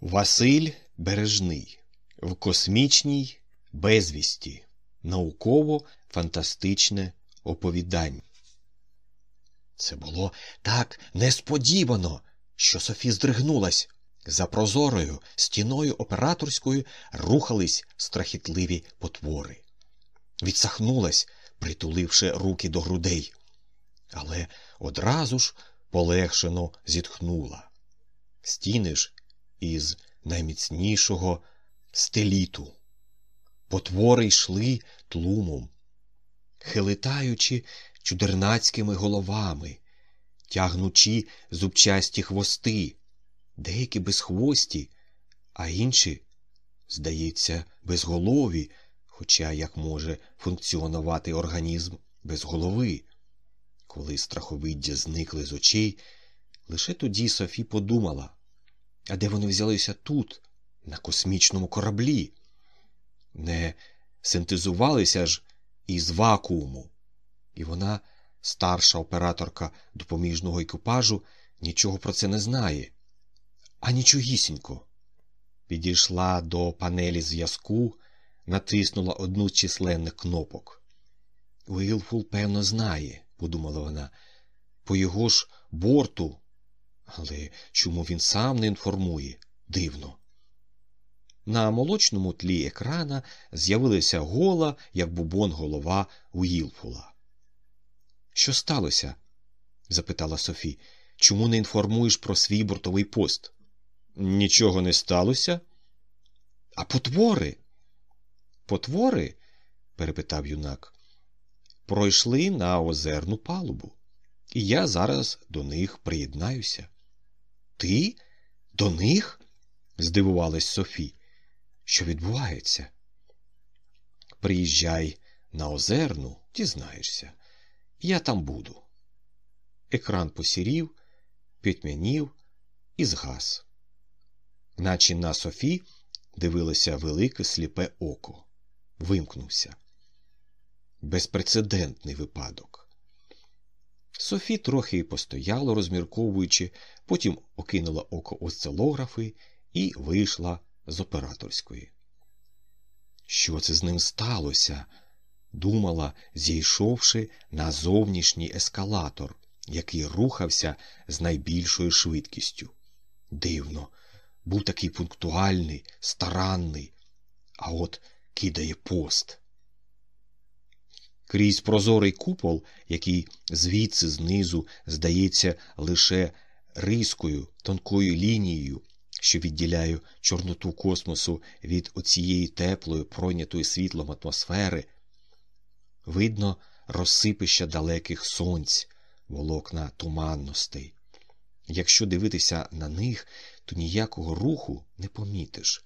Василь Бережний в космічній безвісті. Науково-фантастичне оповідання. Це було так несподівано, що Софі здригнулась. За прозорою стіною операторською рухались страхітливі потвори. Відсахнулась, притуливши руки до грудей, але одразу ж полегшено зітхнула. Стіни ж із найміцнішого стеліту. Потвори йшли тлумом, хилитаючи чудернацькими головами, тягнучи зубчасті хвости, деякі безхвості, а інші, здається, безголові, хоча як може функціонувати організм без голови. Коли страховиддя зникли з очей, лише тоді Софі подумала, а де вони взялися тут, на космічному кораблі? Не синтезувалися ж із вакууму. І вона, старша операторка допоміжного екіпажу, нічого про це не знає. А нічогісінько. Підійшла до панелі зв'язку, натиснула одну з численних кнопок. Уілфул, певно, знає, подумала вона, по його ж борту. Але чому він сам не інформує? Дивно. На молочному тлі екрана з'явилася гола, як бубон голова Уілфула. Що сталося? запитала Софі. Чому не інформуєш про свій бортовий пост? Нічого не сталося. А потвори? Потвори? перепитав юнак. Пройшли на озерну палубу, і я зараз до них приєднаюся. Ти? До них? здивувалась Софі. Що відбувається? Приїжджай на озерну, дізнаєшся. Я там буду. Екран посірів, пітьмянів і згас. Наче на Софі дивилося велике сліпе око. Вимкнувся. Безпрецедентний випадок. Софі трохи постояла, розмірковуючи, потім окинула око осцилографи і вийшла з операторської. Що це з ним сталося? думала, зійшовши на зовнішній ескалатор, який рухався з найбільшою швидкістю. Дивно, був такий пунктуальний, старанний, а от кидає пост. Крізь прозорий купол, який звідси знизу здається лише рискою, тонкою лінією, що відділяє чорноту космосу від оцієї теплої, пройнятої світлом атмосфери, видно розсипища далеких сонць, волокна туманностей. Якщо дивитися на них, то ніякого руху не помітиш.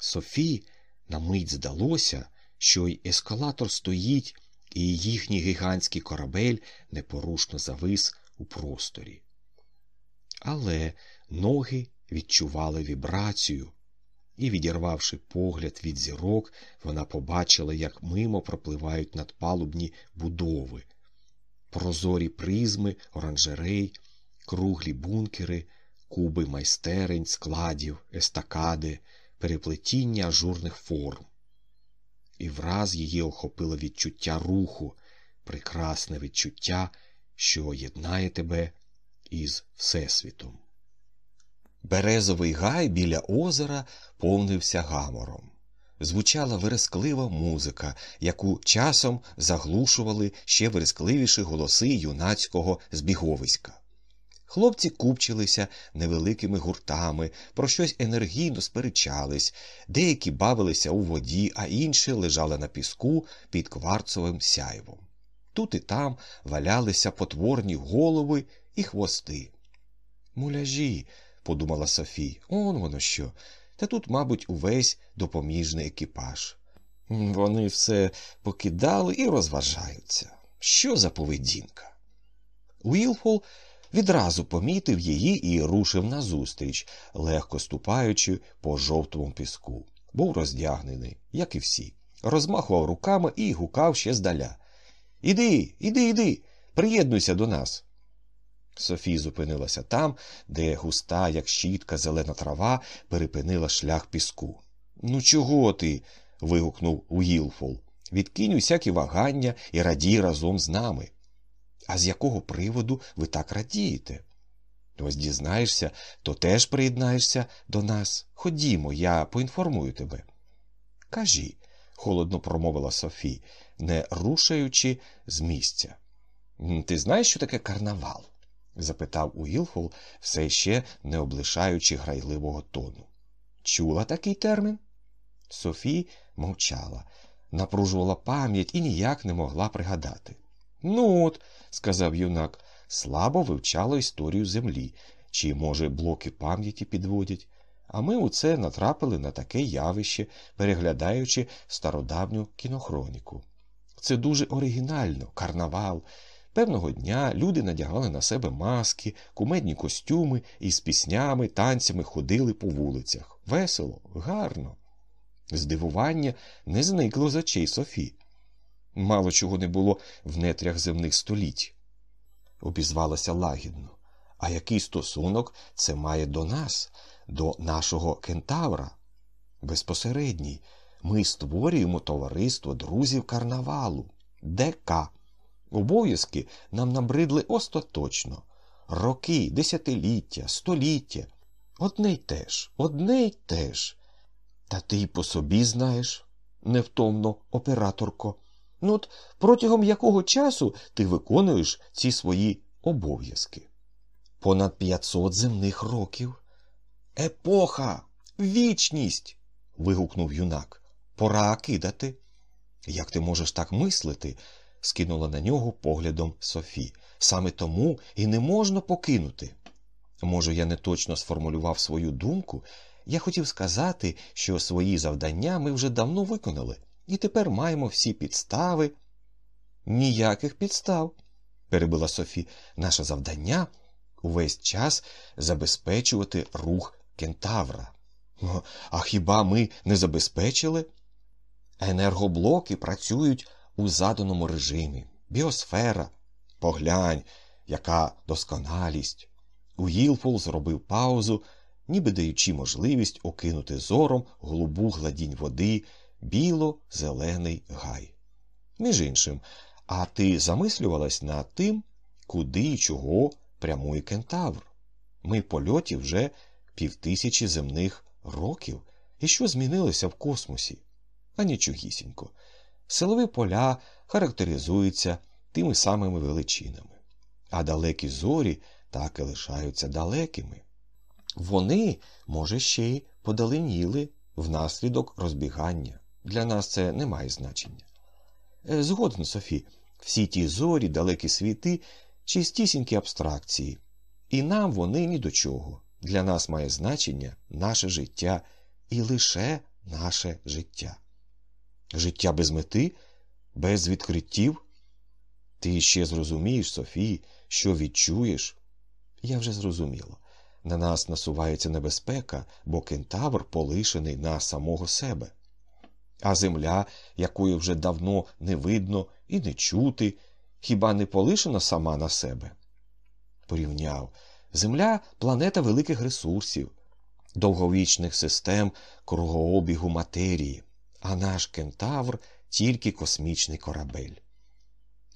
Софі на мить здалося, що й ескалатор стоїть, і їхній гігантський корабель непорушно завис у просторі. Але ноги відчували вібрацію, і, відірвавши погляд від зірок, вона побачила, як мимо пропливають надпалубні будови, прозорі призми, оранжерей, круглі бункери, куби майстерень, складів, естакади, переплетіння ажурних форм. І враз її охопило відчуття руху, прекрасне відчуття, що єднає тебе із Всесвітом. Березовий гай біля озера повнився гамором. Звучала вересклива музика, яку часом заглушували ще верескливіші голоси юнацького збіговиська. Хлопці купчилися невеликими гуртами, про щось енергійно сперечались, деякі бавилися у воді, а інші лежали на піску під кварцовим сяйвом. Тут і там валялися потворні голови і хвости. Муляжі, подумала Софі, он воно що. Та тут, мабуть, увесь допоміжний екіпаж. Вони все покидали і розважаються. Що за поведінка? Уілфол відразу помітив її і рушив назустріч, легко ступаючи по жовтому піску. Був роздягнений, як і всі, розмахував руками і гукав ще здаля. Іди, іди, іди, приєднуйся до нас. Софія зупинилася там, де густа, як щітка, зелена трава, перепинила шлях піску. Ну, чого ти? вигукнув Уілфол. Відкинь усякі вагання і радій разом з нами. А з якого приводу ви так радієте? Ось дізнаєшся, то теж приєднаєшся до нас. Ходімо, я поінформую тебе. Кажі, холодно промовила Софі, не рушаючи з місця. Ти знаєш, що таке карнавал? запитав Уілфол, все ще не облишаючи грайливого тону. Чула такий термін? Софі мовчала, напружувала пам'ять і ніяк не могла пригадати. Ну от, сказав юнак, слабо вивчала історію землі, чи, може, блоки пам'яті підводять. А ми у це натрапили на таке явище, переглядаючи стародавню кінохроніку. Це дуже оригінально, карнавал. Певного дня люди надягали на себе маски, кумедні костюми і з піснями, танцями ходили по вулицях. Весело, гарно. Здивування не зникло з очей Софі. Мало чого не було в нетрях земних століть. Обізвалася лагідно. А який стосунок це має до нас, до нашого кентавра? Безпосередній. Ми створюємо товариство друзів карнавалу. ДК. Обов'язки нам набридли остаточно. Роки, десятиліття, століття. Одне й те ж, одне й те ж. Та ти й по собі знаєш, невтомно, операторко. Ну от протягом якого часу ти виконуєш ці свої обов'язки? Понад 500 земних років. Епоха, вічність. вигукнув юнак. Пора кидати. Як ти можеш так мислити? скинула на нього поглядом Софі. Саме тому і не можна покинути. Може, я не точно сформулював свою думку. Я хотів сказати, що свої завдання ми вже давно виконали, і тепер маємо всі підстави. Ніяких підстав, перебила Софі. Наше завдання увесь час забезпечувати рух кентавра. А хіба ми не забезпечили? Енергоблоки працюють у заданому режимі. Біосфера. Поглянь, яка досконалість. Уілфул зробив паузу, ніби даючи можливість окинути зором голубу гладінь води, біло-зелений гай. Між іншим, а ти замислювалась над тим, куди і чого прямує кентавр? Ми в польоті вже півтисячі земних років. І що змінилося в космосі? А нічогісінько. Силові поля характеризуються тими самими величинами, а далекі зорі так і лишаються далекими. Вони, може, ще й подаленіли внаслідок розбігання. Для нас це не має значення. Е, згоден, Софі, всі ті зорі, далекі світи, чистісінькі абстракції, і нам вони ні до чого. Для нас має значення наше життя і лише наше життя. Життя без мети, без відкриттів. Ти ще зрозумієш, Софії, що відчуєш? Я вже зрозуміла. На нас насувається небезпека, бо кентавр полишений на самого себе. А земля, якої вже давно не видно і не чути, хіба не полишена сама на себе? Порівняв Земля планета великих ресурсів, довговічних систем кругообігу матерії, а наш кентавр тільки космічний корабель.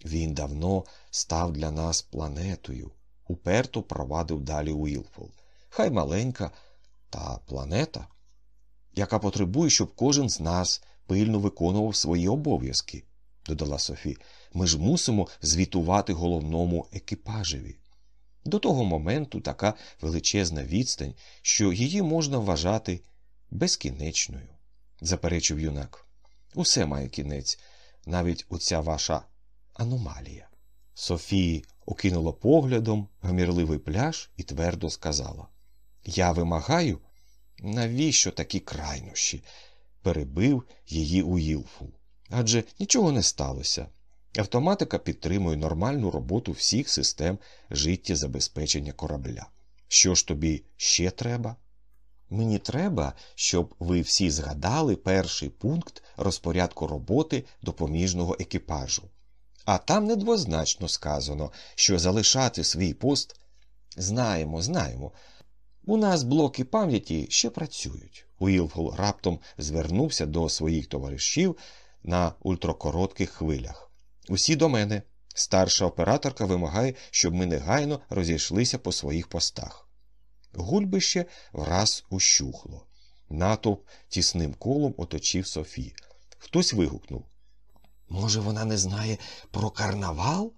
Він давно став для нас планетою, уперто провадив далі Уілфол. Хай маленька, та планета, яка потребує, щоб кожен з нас пильно виконував свої обов'язки, додала Софі. Ми ж мусимо звітувати головному екіпажеві. До того моменту така величезна відстань, що її можна вважати безкінечною, заперечив юнак. Усе має кінець, навіть оця ваша аномалія. Софії окинула поглядом гамірливий пляж і твердо сказала Я вимагаю, навіщо такі крайнощі? Перебив її Уілфул. Адже нічого не сталося. Автоматика підтримує нормальну роботу всіх систем життєзабезпечення корабля. Що ж тобі ще треба? Мені треба, щоб ви всі згадали перший пункт розпорядку роботи допоміжного екіпажу. А там недвозначно сказано, що залишати свій пост Знаємо, знаємо. У нас блоки пам'яті ще працюють. Уілфул раптом звернувся до своїх товаришів на ультракоротких хвилях. Усі до мене. Старша операторка вимагає, щоб ми негайно розійшлися по своїх постах. Гульбище враз ущухло. Натовп тісним колом оточив Софі. Хтось вигукнув. Може, вона не знає про карнавал?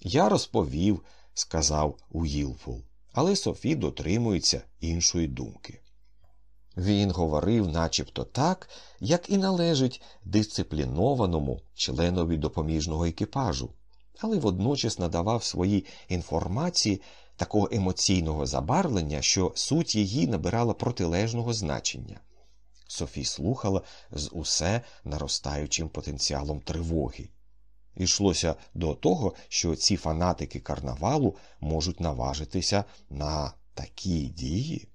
Я розповів, сказав Уілфул, але Софі дотримується іншої думки. Він говорив начебто так, як і належить дисциплінованому членові допоміжного екіпажу, але водночас надавав своїй інформації такого емоційного забарвлення, що суть її набирала протилежного значення. Софі слухала з усе наростаючим потенціалом тривоги. Йшлося до того, що ці фанатики карнавалу можуть наважитися на такі дії.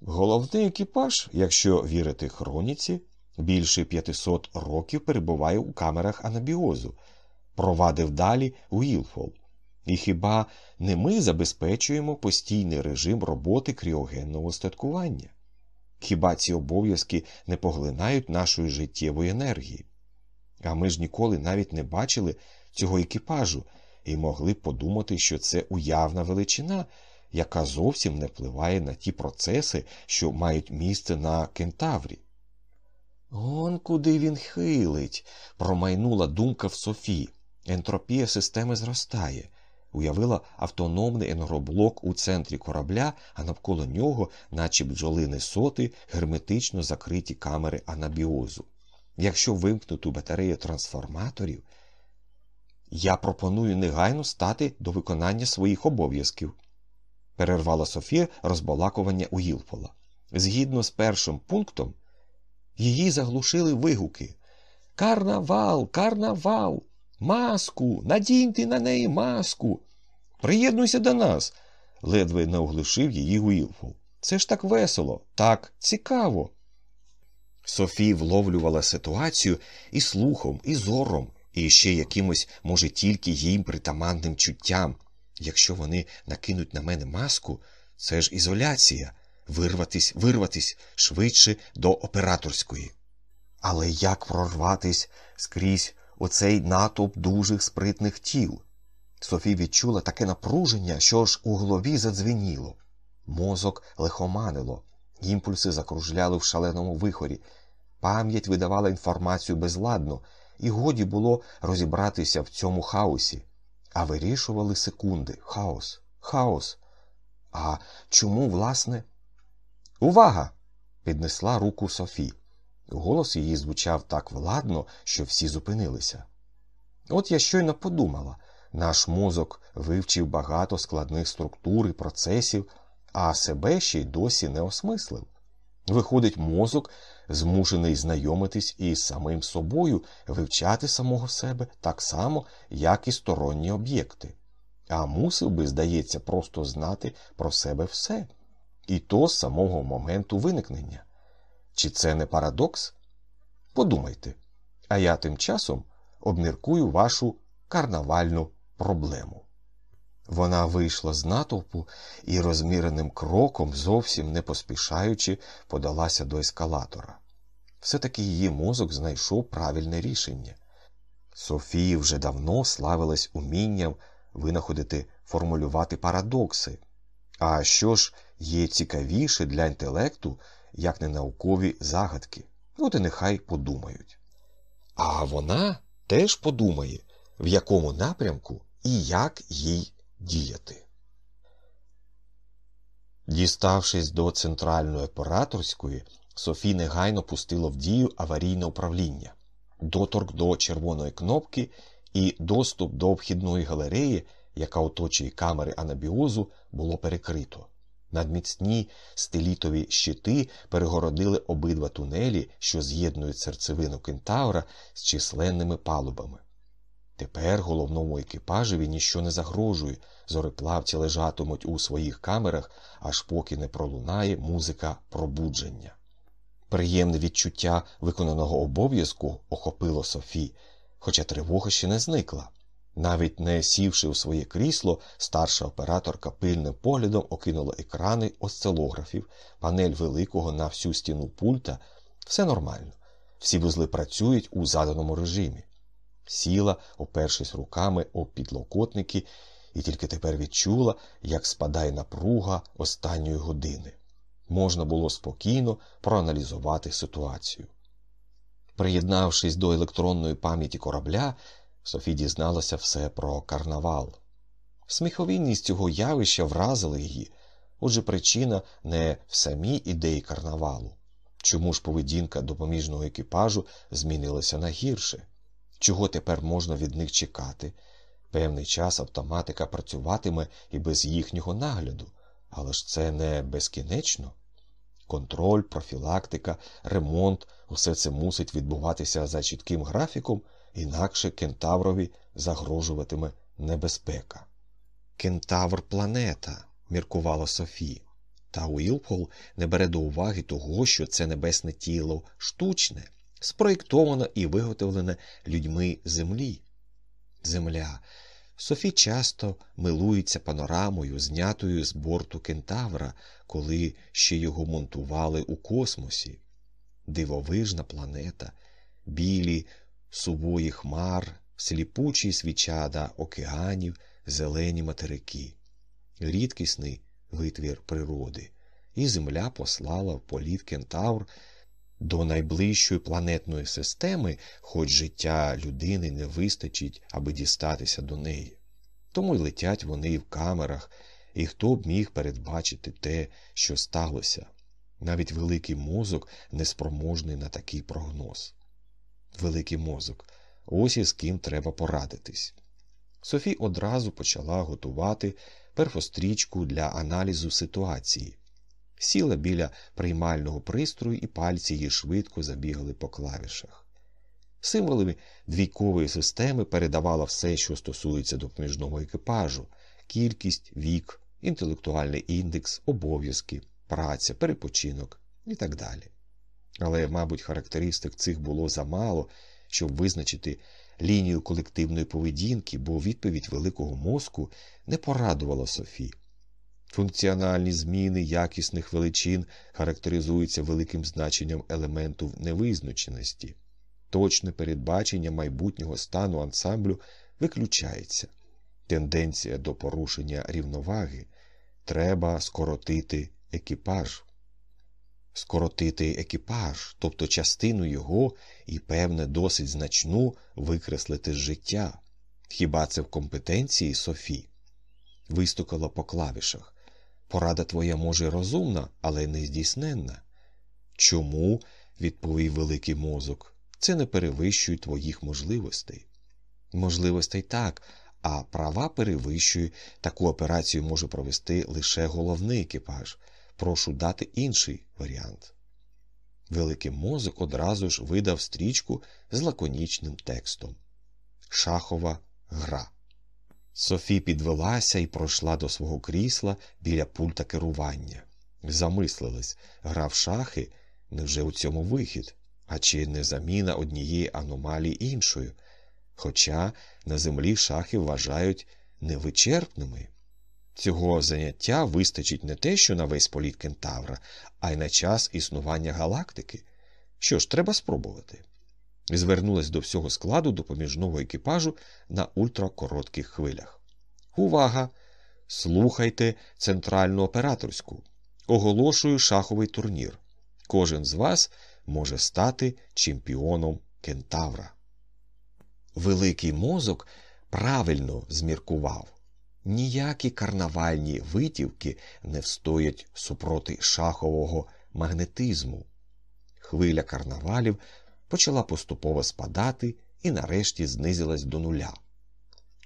Головний екіпаж, якщо вірити хроніці, більше 500 років перебуває у камерах анабіозу, провадив далі Уілфол. І хіба не ми забезпечуємо постійний режим роботи кріогенного статкування? Хіба ці обов'язки не поглинають нашої життєвої енергії? А ми ж ніколи навіть не бачили цього екіпажу і могли б подумати, що це уявна величина, яка зовсім не впливає на ті процеси, що мають місце на кентаврі. Он куди він хилить, промайнула думка в Софі. Ентропія системи зростає. Уявила автономний енергоблок у центрі корабля, а навколо нього, наче бджолини соти, герметично закриті камери анабіозу. Якщо вимкнути батарею трансформаторів, я пропоную негайно стати до виконання своїх обов'язків, перервала Софія розбалакування у Гілпола. Згідно з першим пунктом, її заглушили вигуки Карнавал, карнавал, маску, надіньте на неї маску. Приєднуйся до нас, ледве не оглушив її Уілфул. Це ж так весело, так цікаво. Софі вловлювала ситуацію і слухом, і зором, і ще якимось, може, тільки їм притаманним чуттям. Якщо вони накинуть на мене маску, це ж ізоляція, вирватись, вирватись швидше до операторської. Але як прорватись скрізь оцей натовп дужих спритних тіл? Софі відчула таке напруження, що ж у голові задзвеніло. Мозок лихоманило, імпульси закружляли в шаленому вихорі, пам'ять видавала інформацію безладно, і годі було розібратися в цьому хаосі. А вирішували секунди. Хаос, хаос. А чому, власне? Увага! піднесла руку Софі. Голос її звучав так владно, що всі зупинилися. От я щойно подумала наш мозок вивчив багато складних структур і процесів, а себе ще й досі не осмислив. Виходить, мозок змушений знайомитись із самим собою, вивчати самого себе так само, як і сторонні об'єкти. А мусив би, здається, просто знати про себе все, і то з самого моменту виникнення. Чи це не парадокс? Подумайте, а я тим часом обміркую вашу карнавальну проблему. Вона вийшла з натовпу і розміреним кроком, зовсім не поспішаючи, подалася до ескалатора. Все-таки її мозок знайшов правильне рішення. Софії вже давно славилась умінням винаходити формулювати парадокси. А що ж є цікавіше для інтелекту, як не наукові загадки? От і нехай подумають. А вона теж подумає, в якому напрямку і як їй діяти. Діставшись до центральної операторської, Софі негайно пустила в дію аварійне управління, доторк до червоної кнопки і доступ до обхідної галереї, яка оточує камери анабіозу, було перекрито. Надміцні стелітові щити перегородили обидва тунелі, що з'єднують серцевину кентаура з численними палубами. Тепер головному екіпажеві ніщо не загрожує, зореплавці лежатимуть у своїх камерах, аж поки не пролунає музика пробудження. Приємне відчуття виконаного обов'язку охопило Софі, хоча тривога ще не зникла. Навіть не сівши у своє крісло, старша операторка пильним поглядом окинула екрани осцилографів, панель великого на всю стіну пульта. Все нормально. Всі вузли працюють у заданому режимі. Сіла, опершись руками об підлокотники, і тільки тепер відчула, як спадає напруга останньої години. Можна було спокійно проаналізувати ситуацію. Приєднавшись до електронної пам'яті корабля, Софі дізналася все про карнавал. Сміховинність цього явища вразила її, отже, причина не в самій ідеї карнавалу. Чому ж поведінка допоміжного екіпажу змінилася на гірше? Чого тепер можна від них чекати? Певний час автоматика працюватиме і без їхнього нагляду, але ж це не безкінечно. Контроль, профілактика, ремонт усе це мусить відбуватися за чітким графіком, інакше кентаврові загрожуватиме небезпека. Кентавр планета, міркувала Софі. Та Уілпол не бере до уваги того, що це небесне тіло штучне, спроєктоване і виготовлене людьми землі. Земля. Софі часто милується панорамою, знятою з борту кентавра, коли ще його монтували у космосі. Дивовижна планета, білі сувої хмар, сліпучі свічада океанів, зелені материки, рідкісний витвір природи, і Земля послала в політ кентавр до найближчої планетної системи, хоч життя людини не вистачить, аби дістатися до неї. Тому й летять вони в камерах, і хто б міг передбачити те, що сталося. Навіть великий мозок неспроможний на такий прогноз. Великий мозок ось із ким треба порадитись. Софі одразу почала готувати перфострічку для аналізу ситуації. Сіла біля приймального пристрою, і пальці її швидко забігали по клавішах. Символами двійкової системи передавала все, що стосується допоміжного екіпажу, кількість, вік, інтелектуальний індекс, обов'язки, праця, перепочинок і так далі. Але, мабуть, характеристик цих було замало, щоб визначити лінію колективної поведінки, бо відповідь великого мозку не порадувала Софі. Функціональні зміни якісних величин характеризуються великим значенням елементу невизначеності. Точне передбачення майбутнього стану ансамблю виключається. Тенденція до порушення рівноваги треба скоротити екіпаж. Скоротити екіпаж, тобто частину його і, певне, досить значну викреслити з життя. Хіба це в компетенції Софі? Вистукала по клавішах. Порада твоя, може, розумна, але не здійсненна. Чому? відповів великий мозок. Це не перевищує твоїх можливостей. Можливостей так, а права перевищує, таку операцію може провести лише головний екіпаж. Прошу дати інший варіант. Великий мозок одразу ж видав стрічку з лаконічним текстом. Шахова гра. Софі підвелася і пройшла до свого крісла біля пульта керування. Замислилась, гра в шахи невже у цьому вихід, а чи не заміна однієї аномалії іншою? Хоча на землі шахи вважають невичерпними. Цього заняття вистачить не те, що на весь політ кентавра, а й на час існування галактики. Що ж, треба спробувати. Звернулась до всього складу допоміжного екіпажу на ультракоротких хвилях. Увага! Слухайте центральну операторську. Оголошую шаховий турнір. Кожен з вас може стати чемпіоном кентавра. Великий мозок правильно зміркував. Ніякі карнавальні витівки не встоять супроти шахового магнетизму. Хвиля карнавалів почала поступово спадати і нарешті знизилась до нуля.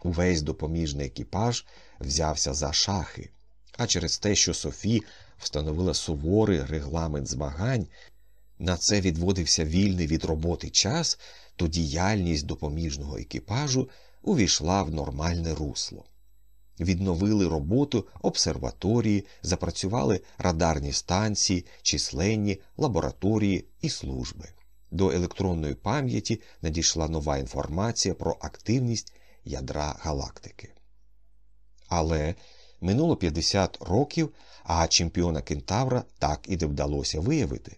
Увесь допоміжний екіпаж взявся за шахи, а через те, що Софі встановила суворий регламент змагань, на це відводився вільний від роботи час, то діяльність допоміжного екіпажу увійшла в нормальне русло. Відновили роботу обсерваторії, запрацювали радарні станції, численні лабораторії і служби. До електронної пам'яті надійшла нова інформація про активність ядра галактики. Але минуло 50 років, а чемпіона Кентавра так і не вдалося виявити.